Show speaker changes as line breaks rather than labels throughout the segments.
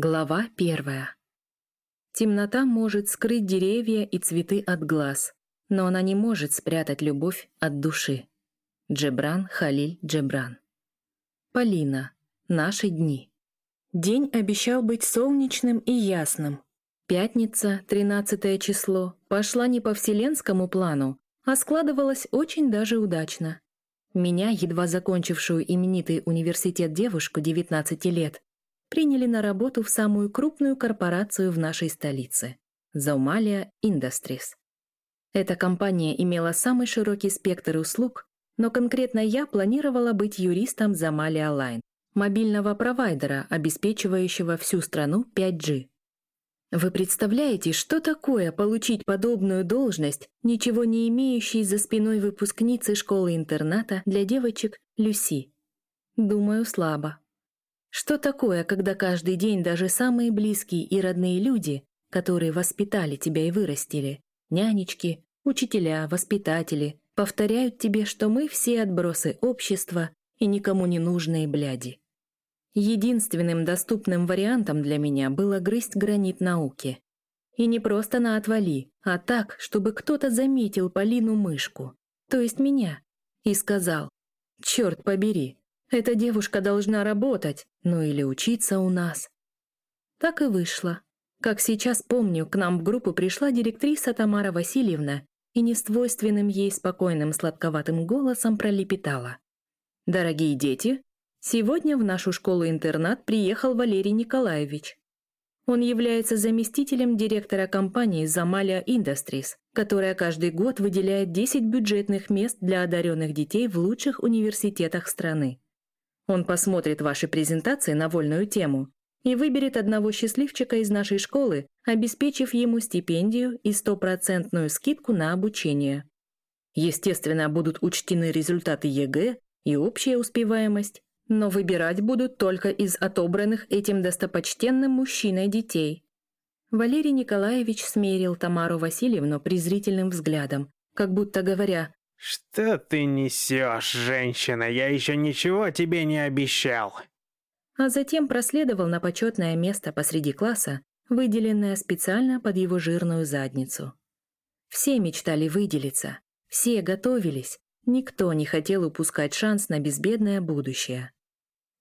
Глава первая. Темнота может скрыть деревья и цветы от глаз, но она не может спрятать любовь от души. Джебран Халиль Джебран. Полина. Наши дни. День обещал быть солнечным и ясным. Пятница, 13 число, пошла не по вселенскому плану, а складывалась очень даже удачно. Меня, едва закончившую именитый университет девушку 19 лет, приняли на работу в самую крупную корпорацию в нашей столице – Заумалия Industries. Эта компания имела самый широкий спектр услуг, но конкретно я планировала быть юристом Замалия Line, мобильного провайдера, обеспечивающего всю страну 5G. Вы представляете, что такое получить подобную должность, ничего не имеющей за спиной выпускницы школы-интерната для девочек Люси? Думаю, слабо. Что такое, когда каждый день даже самые близкие и родные люди, которые воспитали тебя и вырастили, нянечки, учителя, воспитатели, повторяют тебе, что мы все отбросы общества и никому не нужные бляди. Единственным доступным вариантом для меня было грызть гранит науки. И не просто на отвали, а так, чтобы кто-то заметил Полину мышку, то есть меня, и сказал «Черт побери, эта девушка должна работать, ну или учиться у нас. Так и вышло. Как сейчас помню, к нам в группу пришла директриса Тамара Васильевна и несвойственным ей спокойным сладковатым голосом пролепетала. «Дорогие дети, сегодня в нашу школу-интернат приехал Валерий Николаевич. Он является заместителем директора компании «Замалия Industries», которая каждый год выделяет 10 бюджетных мест для одаренных детей в лучших университетах страны. Он посмотрит ваши презентации на вольную тему и выберет одного счастливчика из нашей школы, обеспечив ему стипендию и стопроцентную скидку на обучение. Естественно, будут учтены результаты ЕГЭ и общая успеваемость, но выбирать будут только из отобранных этим достопочтенным мужчиной детей. Валерий Николаевич смерил Тамару Васильевну презрительным взглядом, как будто говоря
«Что ты несешь, женщина? Я еще ничего тебе не обещал!»
А затем проследовал на почетное место посреди класса, выделенное специально под его жирную задницу. Все мечтали выделиться, все готовились, никто не хотел упускать шанс на безбедное будущее.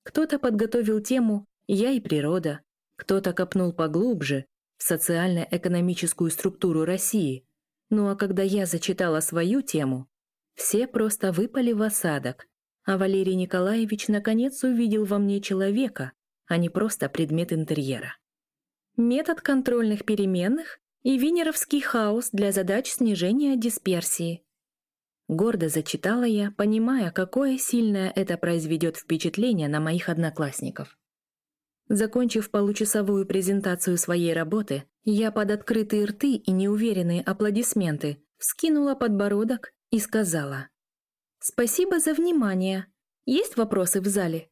Кто-то подготовил тему «Я и природа», кто-то копнул поглубже в социально-экономическую структуру России. Ну а когда я зачитала свою тему, все просто выпали в осадок, а Валерий Николаевич наконец увидел во мне человека, а не просто предмет интерьера. Метод контрольных переменных и винеровский хаос для задач снижения дисперсии. Гордо зачитала я, понимая, какое сильное это произведет впечатление на моих одноклассников. Закончив получасовую презентацию своей работы, я под открытые рты и неуверенные аплодисменты вскинула подбородок и сказала «Спасибо за внимание. Есть вопросы в зале?»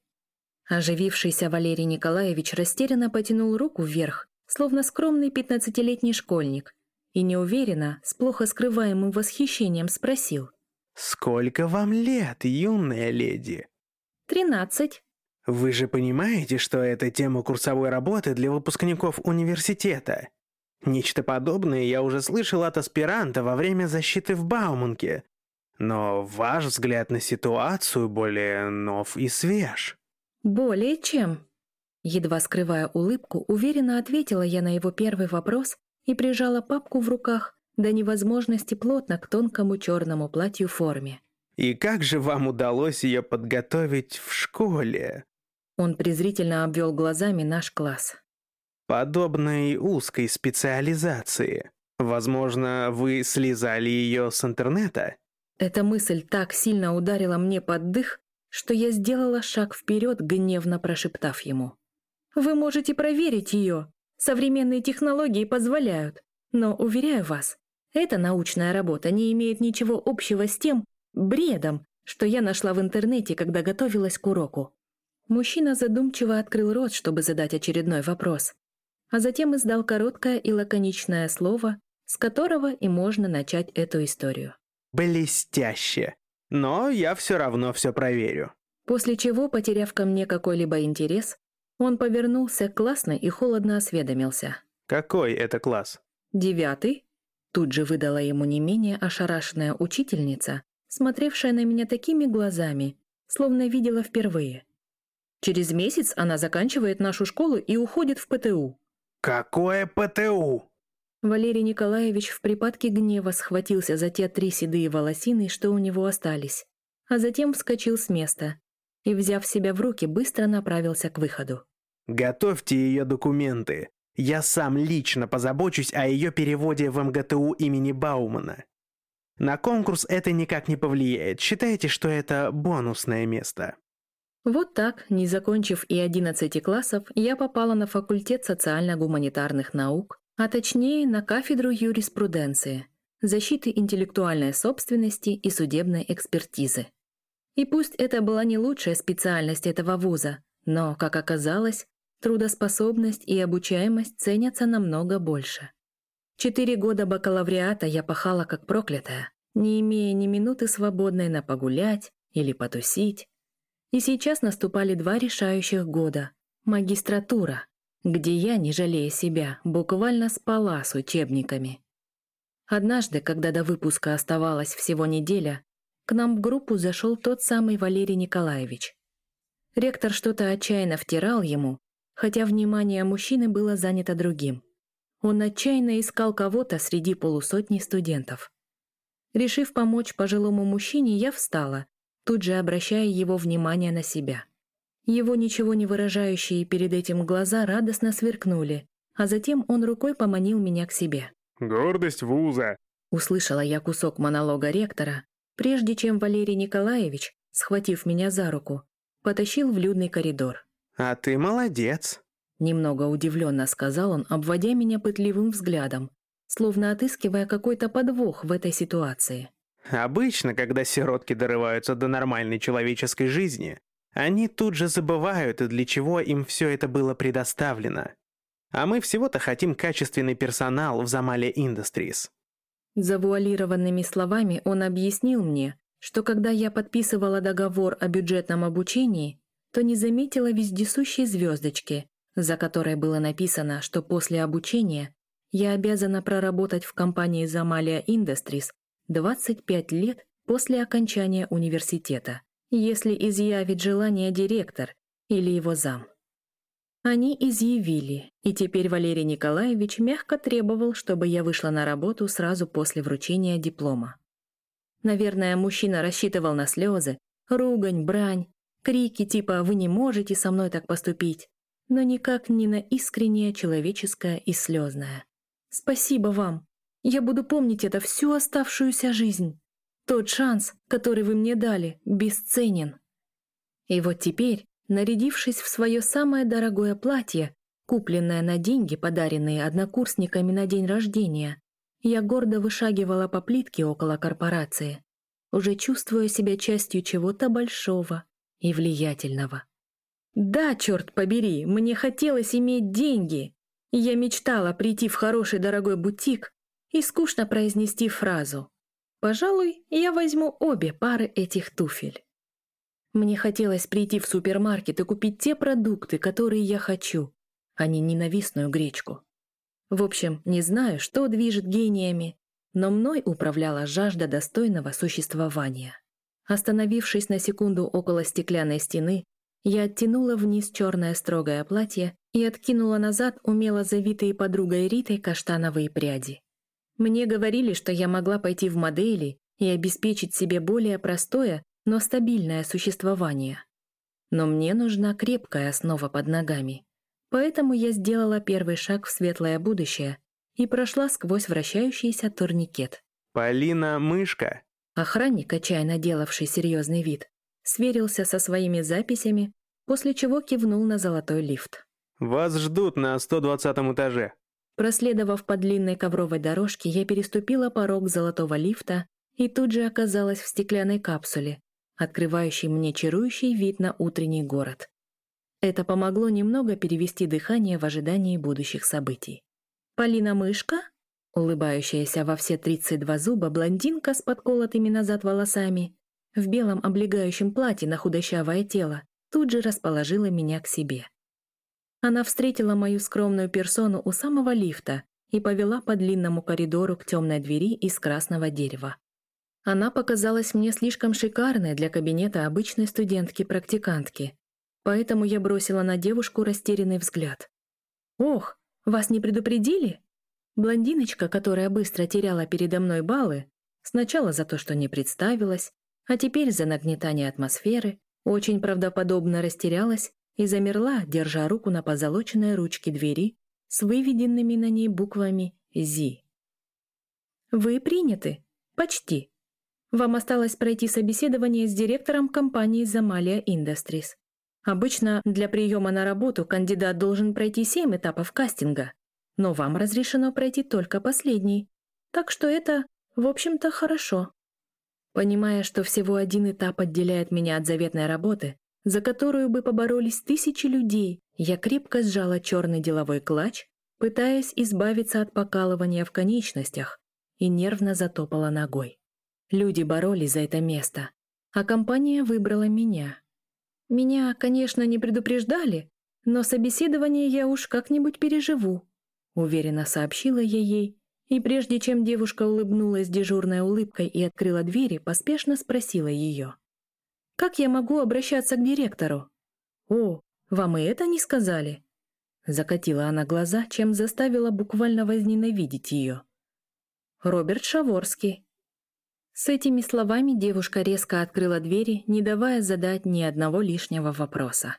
Оживившийся Валерий Николаевич растерянно потянул руку вверх, словно скромный пятнадцатилетний школьник, и неуверенно, с плохо скрываемым восхищением спросил.
«Сколько вам лет, юная леди?»
«Тринадцать».
«Вы же понимаете, что это тема курсовой работы для выпускников университета?» Нечто подобное я уже слышал от аспиранта во время защиты в Бауманке. Но ваш взгляд на ситуацию более нов и свеж.
Более чем. Едва скрывая улыбку, уверенно ответила я на его первый вопрос и прижала папку в руках до невозможности плотно к тонкому черному платью форме.
«И как же вам удалось ее подготовить в школе?»
Он презрительно обвел глазами наш класс
подобной узкой специализации. Возможно, вы слезали ее с интернета?
Эта мысль так сильно ударила мне под дых, что я сделала шаг вперед, гневно прошептав ему. «Вы можете проверить ее. Современные технологии позволяют. Но, уверяю вас, эта научная работа не имеет ничего общего с тем бредом, что я нашла в интернете, когда готовилась к уроку». Мужчина задумчиво открыл рот, чтобы задать очередной вопрос, а затем издал короткое и лаконичное слово, с которого и можно начать эту историю.
«Блестяще! Но я все равно все проверю».
После чего, потеряв ко мне какой-либо интерес, Он повернулся классно и холодно осведомился.
«Какой это класс?»
«Девятый?» Тут же выдала ему не менее ошарашенная учительница, смотревшая на меня такими глазами, словно видела впервые. Через месяц она заканчивает нашу школу и уходит в ПТУ.
«Какое ПТУ?»
Валерий Николаевич в припадке гнева схватился за те три седые волосины, что у него остались, а затем вскочил с места и, взяв себя в руки, быстро направился к выходу.
«Готовьте ее документы. Я сам лично позабочусь о ее переводе в МГТУ имени Баумана. На конкурс это никак не повлияет. Считайте, что это бонусное место».
Вот так, не закончив и 11 классов, я попала на факультет социально-гуманитарных наук, а точнее на кафедру юриспруденции, защиты интеллектуальной собственности и судебной экспертизы. И пусть это была не лучшая специальность этого вуза, но, как оказалось, трудоспособность и обучаемость ценятся намного больше. Четыре года бакалавриата я пахала как проклятая, не имея ни минуты свободной на погулять или потусить, и сейчас наступали два решающих года. Магистратура, где я, не жалея себя, буквально спала с учебниками. Однажды, когда до выпуска оставалась всего неделя, к нам в группу зашел тот самый Валерий Николаевич. Ректор что-то отчаянно втирал ему, хотя внимание мужчины было занято другим. Он отчаянно искал кого-то среди полусотни студентов. Решив помочь пожилому мужчине, я встала тут же обращая его внимание на себя. Его ничего не выражающие перед этим глаза радостно сверкнули, а затем он рукой поманил меня к себе.
«Гордость вуза!»
Услышала я кусок монолога ректора, прежде чем Валерий Николаевич, схватив меня за руку, потащил в людный коридор.
«А ты молодец!»
Немного удивленно сказал он, обводя меня пытливым взглядом, словно отыскивая какой-то подвох в этой ситуации.
Обычно, когда сиротки дорываются до нормальной человеческой жизни, они тут же забывают, для чего им все это было предоставлено. А мы всего-то хотим качественный персонал в Замале Industries.
Завуалированными словами он объяснил мне, что когда я подписывала договор о бюджетном обучении, то не заметила вездесущей звездочки, за которой было написано, что после обучения я обязана проработать в компании Замалия Industries 25 лет после окончания университета, если изъявит желание директор или его зам. Они изъявили, и теперь Валерий Николаевич мягко требовал, чтобы я вышла на работу сразу после вручения диплома. Наверное, мужчина рассчитывал на слезы, ругань, брань, крики типа «Вы не можете со мной так поступить», но никак не на искреннее человеческое и слезное. «Спасибо вам, я буду помнить это всю оставшуюся жизнь. Тот шанс, который вы мне дали, бесценен. И вот теперь, нарядившись в свое самое дорогое платье, купленное на деньги, подаренные однокурсниками на день рождения, я гордо вышагивала по плитке около корпорации, уже чувствуя себя частью чего-то большого и влиятельного. Да, черт побери, мне хотелось иметь деньги. Я мечтала прийти в хороший дорогой бутик, и скучно произнести фразу «Пожалуй, я возьму обе пары этих туфель». Мне хотелось прийти в супермаркет и купить те продукты, которые я хочу, а не ненавистную гречку. В общем, не знаю, что движет гениями, но мной управляла жажда достойного существования. Остановившись на секунду около стеклянной стены, я оттянула вниз черное строгое платье и откинула назад умело завитые подругой Ритой каштановые пряди. Мне говорили, что я могла пойти в модели и обеспечить себе более простое, но стабильное существование. Но мне нужна крепкая основа под ногами. Поэтому я сделала первый шаг в светлое будущее и прошла сквозь вращающийся турникет.
«Полина Мышка!»
Охранник, отчаянно делавший серьезный вид, сверился со своими записями, после чего кивнул на золотой лифт.
«Вас ждут на 120 этаже».
Проследовав по длинной ковровой дорожке, я переступила порог золотого лифта и тут же оказалась в стеклянной капсуле, открывающей мне чарующий вид на утренний город. Это помогло немного перевести дыхание в ожидании будущих событий. «Полина Мышка?» Улыбающаяся во все 32 зуба блондинка с подколотыми назад волосами, в белом облегающем платье на худощавое тело, тут же расположила меня к себе. Она встретила мою скромную персону у самого лифта и повела по длинному коридору к темной двери из красного дерева. Она показалась мне слишком шикарной для кабинета обычной студентки-практикантки, поэтому я бросила на девушку растерянный взгляд. «Ох, вас не предупредили?» Блондиночка, которая быстро теряла передо мной баллы, сначала за то, что не представилась, а теперь за нагнетание атмосферы, очень правдоподобно растерялась и замерла, держа руку на позолоченной ручке двери с выведенными на ней буквами «ЗИ». «Вы приняты. Почти», вам осталось пройти собеседование с директором компании Замалия Industries. Обычно для приема на работу кандидат должен пройти семь этапов кастинга, но вам разрешено пройти только последний. Так что это, в общем-то, хорошо. Понимая, что всего один этап отделяет меня от заветной работы, за которую бы поборолись тысячи людей, я крепко сжала черный деловой клатч, пытаясь избавиться от покалывания в конечностях, и нервно затопала ногой. Люди боролись за это место, а компания выбрала меня. Меня, конечно, не предупреждали, но собеседование я уж как-нибудь переживу, уверенно сообщила я ей, и прежде чем девушка улыбнулась дежурной улыбкой и открыла двери, поспешно спросила ее. «Как я могу обращаться к директору?» «О, вам и это не сказали?» Закатила она глаза, чем заставила буквально возненавидеть ее. «Роберт Шаворский», с этими словами девушка резко открыла двери, не давая задать ни одного лишнего вопроса.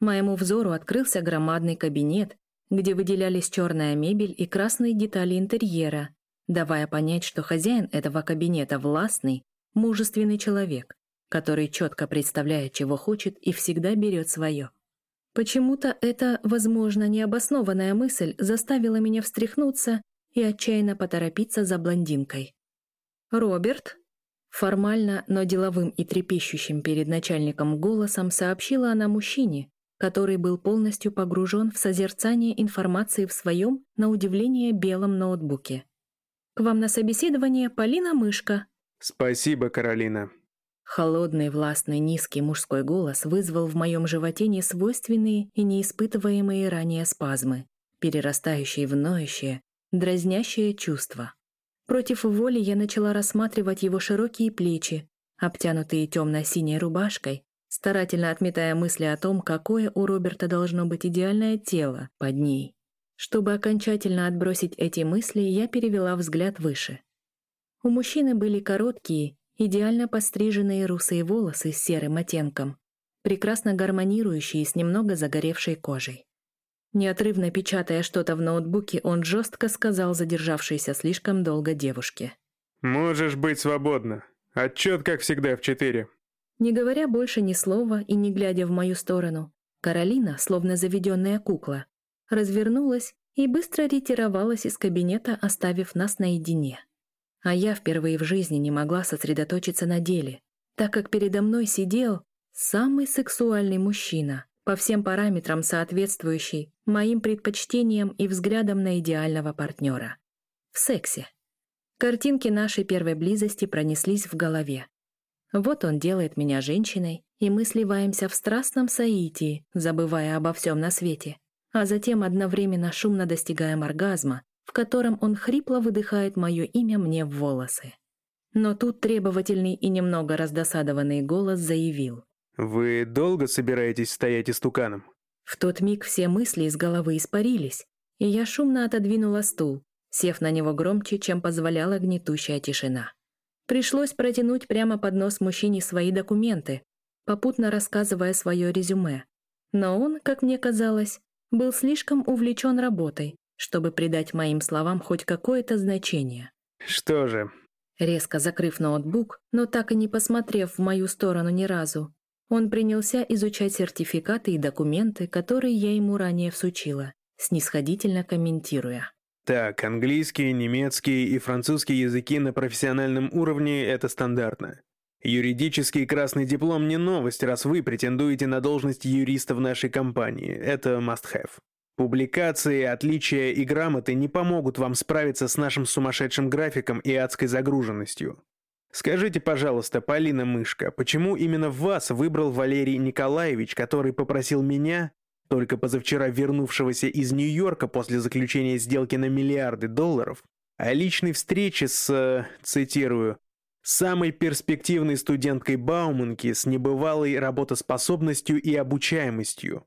Моему взору открылся громадный кабинет, где выделялись черная мебель и красные детали интерьера, давая понять, что хозяин этого кабинета властный, мужественный человек, который четко представляет, чего хочет и всегда берет свое. Почему-то эта, возможно, необоснованная мысль заставила меня встряхнуться и отчаянно поторопиться за блондинкой. «Роберт?» Формально, но деловым и трепещущим перед начальником голосом сообщила она мужчине, который был полностью погружен в созерцание информации в своем, на удивление, белом ноутбуке. «К вам на собеседование Полина Мышка».
«Спасибо, Каролина».
Холодный, властный, низкий мужской голос вызвал в моем животе несвойственные и неиспытываемые ранее спазмы, перерастающие в ноющее, дразнящее чувство. Против воли я начала рассматривать его широкие плечи, обтянутые темно-синей рубашкой, старательно отметая мысли о том, какое у Роберта должно быть идеальное тело под ней. Чтобы окончательно отбросить эти мысли, я перевела взгляд выше. У мужчины были короткие, идеально постриженные русые волосы с серым оттенком, прекрасно гармонирующие с немного загоревшей кожей. Неотрывно печатая что-то в ноутбуке, он жестко сказал задержавшейся слишком долго девушке.
«Можешь быть свободна. Отчет, как всегда, в четыре».
Не говоря больше ни слова и не глядя в мою сторону, Каролина, словно заведенная кукла, развернулась и быстро ретировалась из кабинета, оставив нас наедине. А я впервые в жизни не могла сосредоточиться на деле, так как передо мной сидел самый сексуальный мужчина, по всем параметрам соответствующий моим предпочтениям и взглядам на идеального партнера. В сексе. Картинки нашей первой близости пронеслись в голове. Вот он делает меня женщиной, и мы сливаемся в страстном соитии, забывая обо всем на свете, а затем одновременно шумно достигаем оргазма, в котором он хрипло выдыхает мое имя мне в волосы. Но тут требовательный и немного раздосадованный голос заявил.
«Вы долго собираетесь стоять истуканом?»
В тот миг все мысли из головы испарились, и я шумно отодвинула стул, сев на него громче, чем позволяла гнетущая тишина. Пришлось протянуть прямо под нос мужчине свои документы, попутно рассказывая свое резюме. Но он, как мне казалось, был слишком увлечен работой, чтобы придать моим словам хоть какое-то значение.
«Что же?»
Резко закрыв ноутбук, но так и не посмотрев в мою сторону ни разу, он принялся изучать сертификаты и документы, которые я ему ранее всучила, снисходительно комментируя.
Так, английский, немецкий и французский языки на профессиональном уровне – это стандартно. Юридический красный диплом не новость, раз вы претендуете на должность юриста в нашей компании. Это must-have. Публикации, отличия и грамоты не помогут вам справиться с нашим сумасшедшим графиком и адской загруженностью. Скажите, пожалуйста, Полина Мышка, почему именно вас выбрал Валерий Николаевич, который попросил меня только позавчера вернувшегося из Нью-Йорка после заключения сделки на миллиарды долларов, о личной встрече с, цитирую, самой перспективной студенткой Бауманки с небывалой работоспособностью и обучаемостью.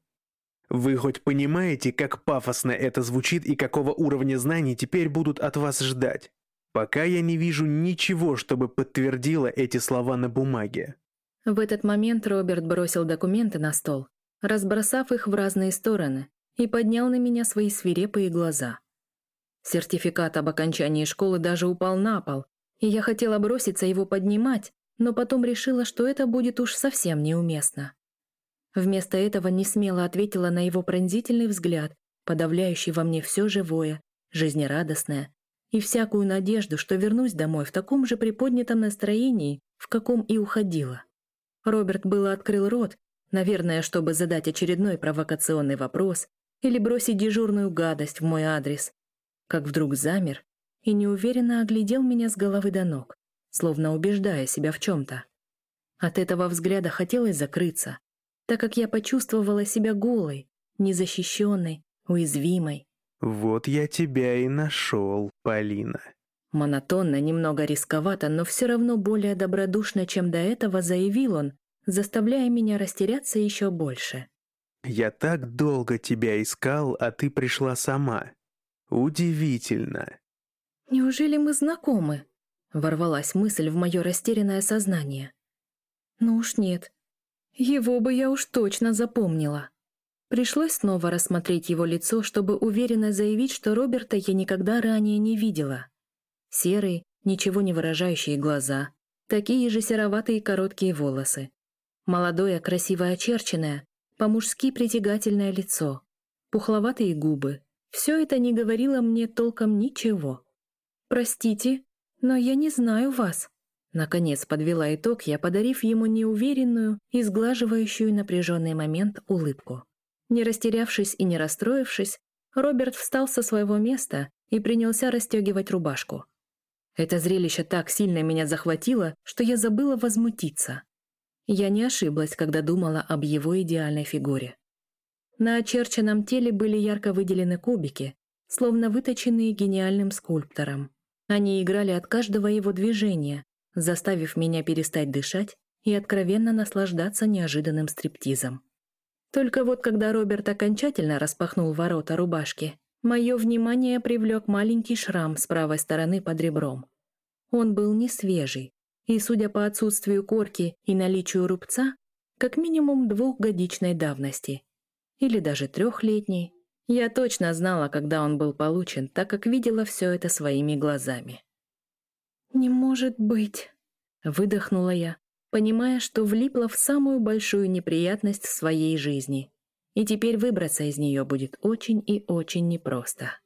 Вы хоть понимаете, как пафосно это звучит и какого уровня знаний теперь будут от вас ждать? Пока я не вижу ничего, чтобы подтвердило эти слова на бумаге.
В этот момент Роберт бросил документы на стол, разбросав их в разные стороны, и поднял на меня свои свирепые глаза. Сертификат об окончании школы даже упал на пол, и я хотела броситься его поднимать, но потом решила, что это будет уж совсем неуместно. Вместо этого не смело ответила на его пронзительный взгляд, подавляющий во мне все живое, жизнерадостное, и всякую надежду, что вернусь домой в таком же приподнятом настроении, в каком и уходила. Роберт было открыл рот, наверное, чтобы задать очередной провокационный вопрос или бросить дежурную гадость в мой адрес, как вдруг замер и неуверенно оглядел меня с головы до ног, словно убеждая себя в чем-то. От этого взгляда хотелось закрыться, так как я почувствовала себя голой, незащищенной, уязвимой.
«Вот я тебя и нашел, Полина».
Монотонно, немного рисковато, но все равно более добродушно, чем до этого, заявил он, заставляя меня растеряться еще больше.
«Я так долго тебя искал, а ты пришла сама. Удивительно».
«Неужели мы знакомы?» — ворвалась мысль в мое растерянное сознание. «Ну уж нет, его бы я уж точно запомнила. Пришлось снова рассмотреть его лицо, чтобы уверенно заявить, что Роберта я никогда ранее не видела. Серые, ничего не выражающие глаза, такие же сероватые короткие волосы. Молодое, красиво очерченное, по-мужски притягательное лицо, пухловатые губы. Все это не говорило мне толком ничего. «Простите, но я не знаю вас», Наконец подвела итог я, подарив ему неуверенную и сглаживающую напряженный момент улыбку. Не растерявшись и не расстроившись, Роберт встал со своего места и принялся расстегивать рубашку. Это зрелище так сильно меня захватило, что я забыла возмутиться. Я не ошиблась, когда думала об его идеальной фигуре. На очерченном теле были ярко выделены кубики, словно выточенные гениальным скульптором. Они играли от каждого его движения, заставив меня перестать дышать и откровенно наслаждаться неожиданным стриптизом. Только вот когда Роберт окончательно распахнул ворота рубашки, мое внимание привлек маленький шрам с правой стороны под ребром. Он был не свежий, и, судя по отсутствию корки и наличию рубца, как минимум двухгодичной давности. Или даже трехлетней. Я точно знала, когда он был получен, так как видела все это своими глазами. «Не может быть!» — выдохнула я, понимая, что влипла в самую большую неприятность в своей жизни. И теперь выбраться из нее будет очень и очень непросто.